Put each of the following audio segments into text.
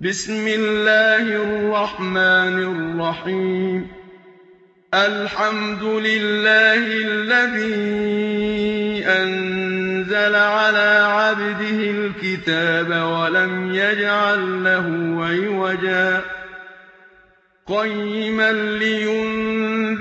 بِسْمِ اللَّهِ الرَّحْمَٰنِ الرَّحِيمِ. الْحَمْدُ لِلَّهِ الَّذِي أَنزَلَ عَلَىٰ عَبْدِهِ الْكِتَابَ وَلَمْ يَجْعَل لَّهُ عِوَجًا. قَيِّمًا لِّيُنذِرَ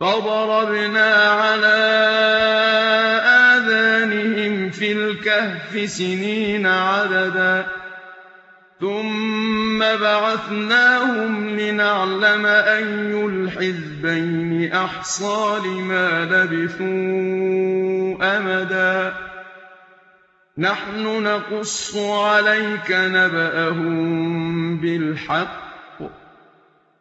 فَضَرَبْنَا عَلَىٰ آذَانِهِمْ فِي الْكَهْفِ سِنِينَ عَدَدًا. ثُمَّ بَعَثْنَاهُمْ لِنَعْلَمَ أَيُّ الْحِزْبَيْنِ أَحْصَىٰ لِمَا لَبِثُوا أَمَدًا. نَّحْنُ نَقُصُّ عَلَيْكَ نَبَأَهُم بِالْحَقِّ ۚ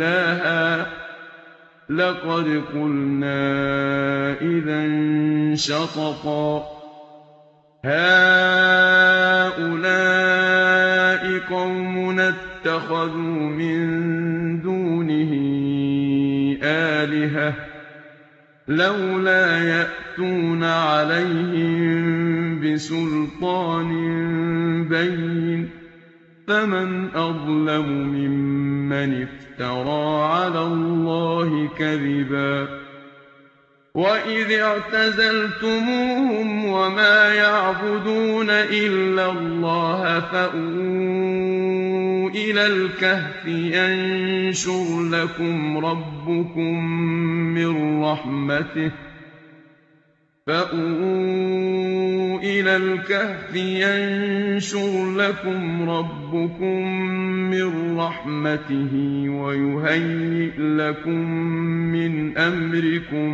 إِلَٰهًا ۖ. لَّقَدْ قُلْنَا إِذًا شَطَطًا هَٰؤُلَاءِ قَوْمُنَا اتَّخَذُوا مِن دُونِهِ آلِهَةً ۖ. لَّوْلَا يَأْتُونَ عَلَيْهِم بِسُلْطَانٍ بَيِّنٍ ۖ. فَمَنْ أَظْلَمُ مِمَّنِ افْتَرَىٰ عَلَى اللَّهِ كَذِبًا وَإِذِ اعْتَزَلْتُمُوهُمْ وَمَا يَعْبُدُونَ إِلَّا اللَّهَ فَأْوُوا إِلَى الْكَهْفِ يَنشُرْ لَكُمْ رَبُّكُم مِّن رَّحْمَتِهِ ۚ فَأْوُوا إِلَى الْكَهْفِ يَنشُرْ لَكُمْ رَبُّكُم مِّن رَّحْمَتِهِ وَيُهَيِّئْ لَكُم مِّنْ أَمْرِكُم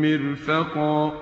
مِّرْفَقًا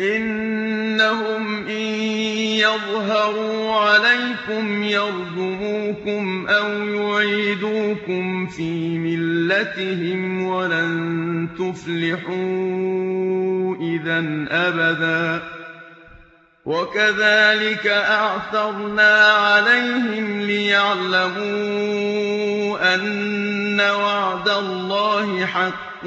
إِنَّهُمْ إِن يَظْهَرُوا عَلَيْكُمْ يَرْجُمُوكُمْ أَوْ يُعِيدُوكُمْ فِي مِلَّتِهِمْ وَلَن تُفْلِحُوا إِذًا أَبَدًا وَكَذَٰلِكَ أَعْثَرْنَا عَلَيْهِمْ لِيَعْلَمُوا أَنَّ وَعْدَ اللَّهِ حَقٌّ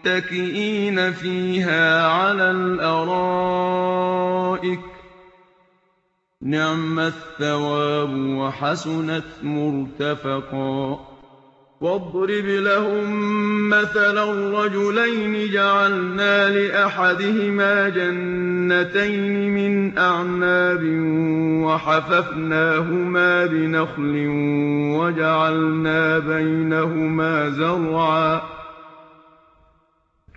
مُّتَّكِئِينَ فِيهَا عَلَى الْأَرَائِكِ ۚ. نِعْمَ الثَّوَابُ وَحَسُنَتْ مُرْتَفَقًا. وَاضْرِبْ لَهُم مَّثَلًا رَّجُلَيْنِ جَعَلْنَا لِأَحَدِهِمَا جَنَّتَيْنِ مِنْ أَعْنَابٍ وَحَفَفْنَاهُمَا بِنَخْلٍ وَجَعَلْنَا بَيْنَهُمَا زَرْعًا.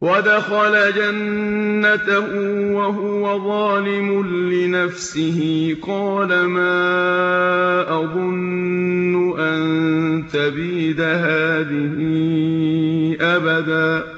وَدَخَلَ جَنَّتَهُ وَهُوَ ظَالِمٌ لِّنَفْسِهِ. قَالَ مَا أَظُنُّ أَن تَبِيدَ هَٰذِهِ أَبَدًا.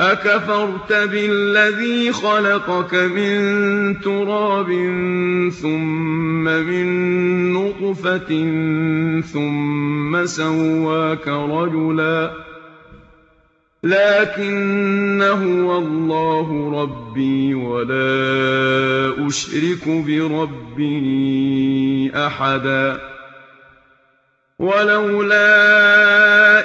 أَكَفَرْتَ بِالَّذِي خَلَقَكَ مِن تُرَابٍ ثُمَّ مِن نُّطْفَةٍ ثُمَّ سَوَّاكَ رَجُلًا لَّٰكِنَّ هُوَ اللَّهُ رَبِّي وَلَا أُشْرِكُ بِرَبِّي أَحَدًا وَلَوْلَا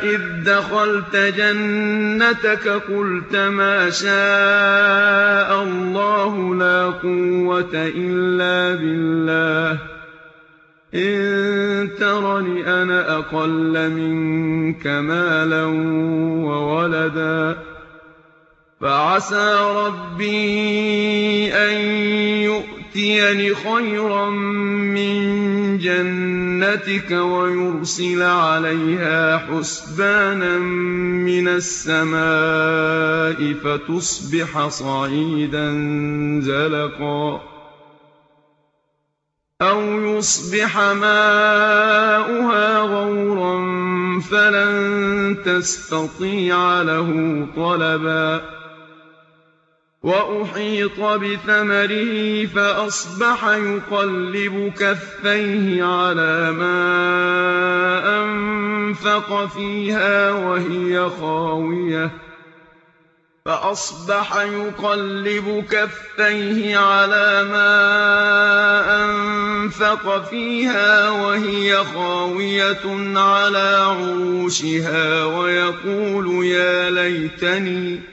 إِذ دَخَلْتَ جَنَّتَكَ قُلْتَ مَا شَاءَ اللَّهُ لَا قُوَّةَ إِلَّا بِاللَّهِ ۚ. إِن تَرَنِ أَنَا أَقَلَّ مِنكَ مَالًا وَوَلَدًا. فَعَسَىٰ رَبِّي أَن يُؤْتِيَنِ خَيْرًا مِّن جَنَّتِكَ وَيُرْسِلَ عَلَيْهَا حُسْبَانًا مِّنَ السَّمَاءِ فَتُصْبِحَ صَعِيدًا زَلَقًا أَوْ يُصْبِحَ مَاؤُهَا غَوْرًا فَلَن تَسْتَطِيعَ لَهُ طَلَبًا وَأُحِيطَ بِثَمَرِهِ فَأَصْبَحَ يُقَلِّبُ كَفَّيْهِ عَلَىٰ مَا أَنفَقَ فِيهَا وَهِيَ خَاوِيَةٌ. فَأَصْبَحَ يُقَلِّبُ كَفَّيْهِ عَلَىٰ مَا أَنفَقَ فِيهَا وَهِيَ خَاوِيَةٌ عَلَىٰ عُرُوشِهَا وَيَقُولُ يَا لَيْتَنِي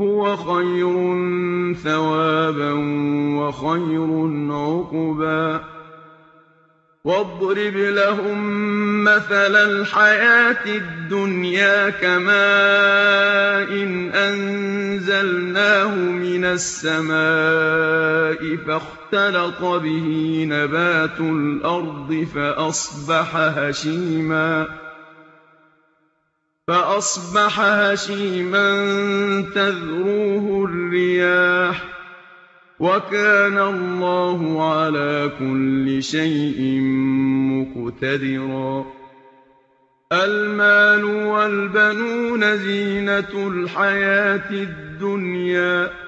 هُوَ خَيْرٌ ثَوَابًا وَخَيْرٌ عُقْبًا. وَاضْرِبْ لَهُم مَّثَلَ الْحَيَاةِ الدُّنْيَا كَمَاءٍ أَنزَلْنَاهُ مِنَ السَّمَاءِ فَاخْتَلَطَ بِهِ نَبَاتُ الْأَرْضِ فَأَصْبَحَ هَشِيمًا. تَذْرُوهُ الرِّيَاحُ ۗ وَكَانَ اللَّهُ عَلَىٰ كُلِّ شَيْءٍ مُّقْتَدِرًا الْمَالُ وَالْبَنُونَ زِينَةُ الْحَيَاةِ الدُّنْيَا ۖ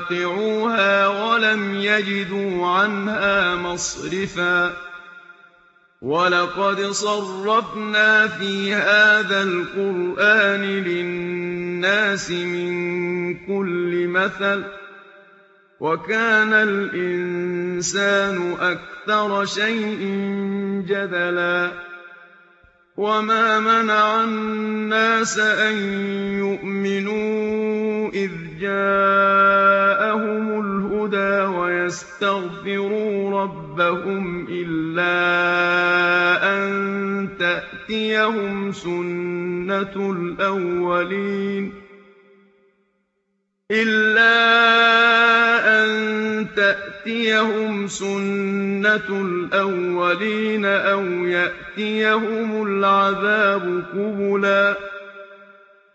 مُّوَاقِعُوهَا وَلَمْ يَجِدُوا عَنْهَا مَصْرِفًا. وَلَقَدْ صَرَّفْنَا فِي هَٰذَا الْقُرْآنِ لِلنَّاسِ مِن كُلِّ مَثَلٍ ۚ وَكَانَ الْإِنسَانُ أَكْثَرَ شَيْءٍ جَدَلًا. وَمَا مَنَعَ النَّاسَ أَن يُؤْمِنُوا إِذْ جَاءَهُمُ الْهُدَىٰ وَيَسْتَغْفِرُوا رَبَّهُمْ إِلَّا أَن تَأْتِيَهُمْ سُنَّةُ الْأَوَّلِينَ تَأْتِيَهُمْ سُنَّةُ الْأَوَّلِينَ أَوْ يَأْتِيَهُمُ الْعَذَابُ قُبُلًا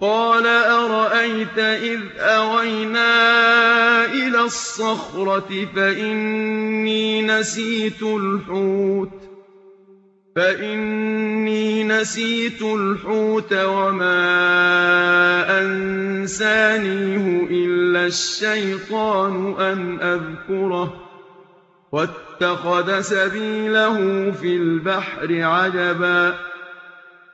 قَالَ أَرَأَيْتَ إِذْ أَوَيْنَا إِلَى الصَّخْرَةِ فَإِنِّي نَسِيتُ الْحُوتَ وَمَا أَنسَانِيهُ إِلَّا الشَّيْطَانُ أَنْ أَذْكُرَهُ ۚ وَاتَّخَذَ سَبِيلَهُ فِي الْبَحْرِ عَجَبًا.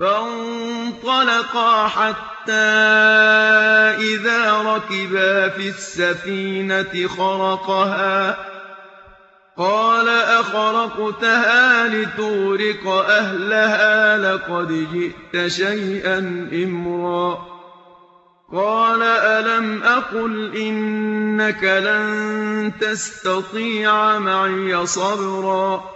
فَانطَلَقَا حَتَّىٰ إِذَا رَكِبَا فِي السَّفِينَةِ خَرَقَهَا. قَالَ أَخَرَقْتَهَا لِتُغْرِقَ أَهْلَهَا لَقَدْ جِئْتَ شَيْئًا إِمْرًا. قَالَ أَلَمْ أَقُلْ إِنَّكَ لَن تَسْتَطِيعَ مَعِيَ صَبْرًا.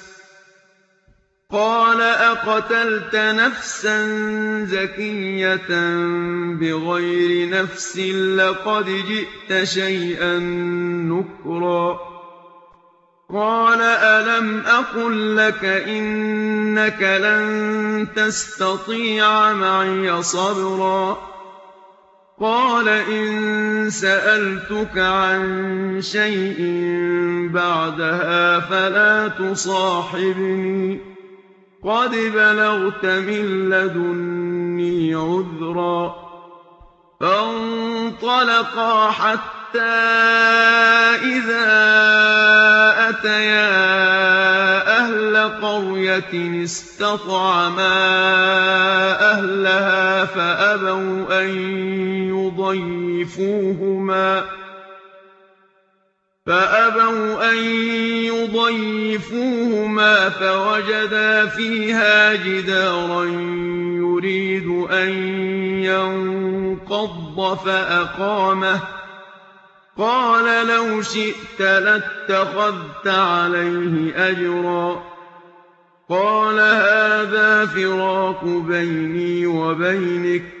قَالَ أَقَتَلْتَ نَفْسًا زَكِيَّةً بِغَيْرِ نَفْسٍ لَّقَدْ جِئْتَ شَيْئًا نُّكْرًا. قَالَ أَلَمْ أَقُل لَّكَ إِنَّكَ لَن تَسْتَطِيعَ مَعِيَ صَبْرًا. قَالَ إِن سَأَلْتُكَ عَن شَيْءٍ بَعْدَهَا فَلَا تُصَاحِبْنِي. قَدْ بَلَغْتَ مِن لَّدُنِّي عُذْرًا فَانطَلَقَا حَتَّىٰ إِذَا أَتَيَا أَهْلَ قَرْيَةٍ اسْتَطْعَمَا أَهْلَهَا فَأَبَوْا أَن يُضَيِّفُوهُمَا فَأَبَوْا أَن يُضَيِّفُوهُمَا فَوَجَدَا فِيهَا جِدَارًا يُرِيدُ أَن يَنقَضَّ فَأَقَامَهُ. قَالَ لَوْ شِئْتَ لَاتَّخَذْتَ عَلَيْهِ أَجْرًا. قَالَ هَٰذَا فِرَاقُ بَيْنِي وَبَيْنِكَ.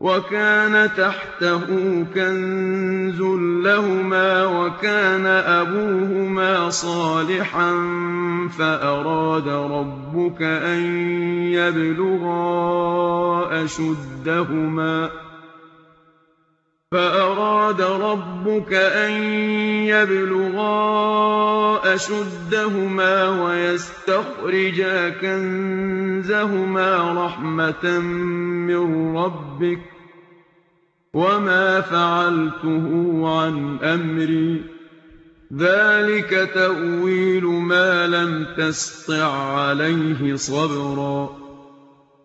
وَكَانَ تَحْتَهُ كَنزٌ لَّهُمَا وَكَانَ أَبُوهُمَا صَالِحًا فَأَرَادَ رَبُّكَ أَن يَبْلُغَا أَشُدَّهُمَا فَأَرَادَ رَبُّكَ أَن يَبْلُغَا أَشُدَّهُمَا وَيَسْتَخْرِجَا كَنزَهُمَا رَحْمَةً مِّن رَّبِّكَ ۚ وَمَا فَعَلْتُهُ عَنْ أَمْرِي ۚ. ذَٰلِكَ تَأْوِيلُ مَا لَمْ تَسْطِع عَّلَيْهِ صَبْرًا.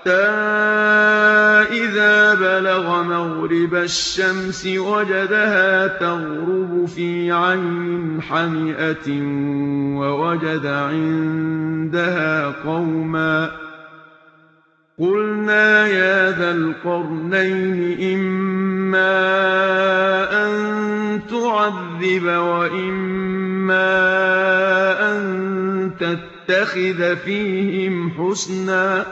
حَتَّىٰ إِذَا بَلَغَ مَغْرِبَ الشَّمْسِ وَجَدَهَا تَغْرُبُ فِي عَيْنٍ حَمِئَةٍ وَوَجَدَ عِندَهَا قَوْمًا. قُلْنَا يَا ذَا الْقَرْنَيْنِ إِمَّا أَن تُعَذِّبَ وَإِمَّا أَن تَتَّخِذَ فِيهِمْ حُسْنًا.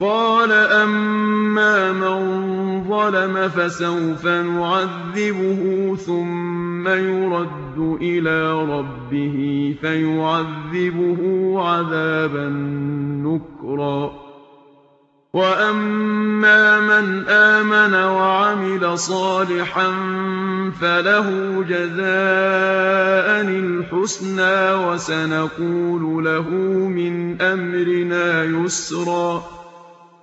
قَالَ أَمَّا مَن ظَلَمَ فَسَوْفَ نُعَذِّبُهُ ثُمَّ يُرَدُّ إِلَىٰ رَبِّهِ فَيُعَذِّبُهُ عَذَابًا نُّكْرًا. وَأَمَّا مَنْ آمَنَ وَعَمِلَ صَالِحًا فَلَهُ جَزَاءً الْحُسْنَىٰ وَسَنَقُولُ لَهُ مِنْ أَمْرِنَا يُسْرًا.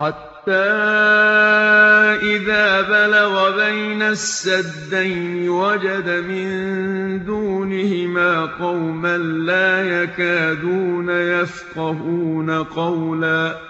حَتَّىٰ إِذَا بَلَغَ بَيْنَ السَّدَّيْنِ وَجَدَ مِن دُونِهِمَا قَوْمًا لَّا يَكَادُونَ يَفْقَهُونَ قَوْلًا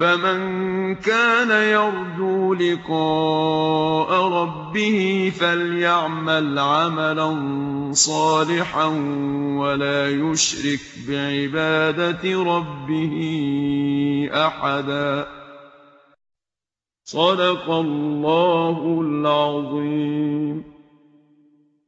فَمَن كَانَ يَرْجُو لِقَاءَ رَبِّهِ فَلْيَعْمَلْ عَمَلًا صَالِحًا وَلَا يُشْرِكْ بِعِبَادَةِ رَبِّهِ أَحَدًا صدق الله العظيم